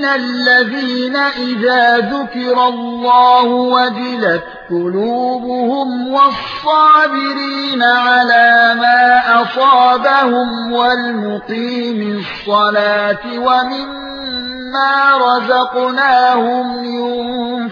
المخبتين الذين إذا ذكر الله وجلت قلوبهم والصابرين على ما أصابهم والمقيم الصلاة ومما رزقناهم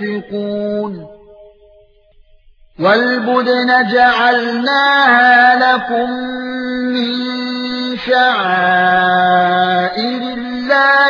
ينفقون والبدن جعلناها لكم من شعائر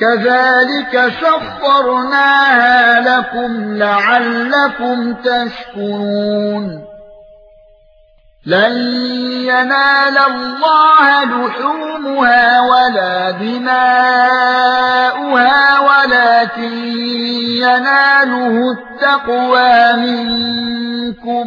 كذلك سخرناها لكم لعلكم تشكرون. لن ينال الله لحومها ولا دماؤها ولكن يناله التقوى منكم.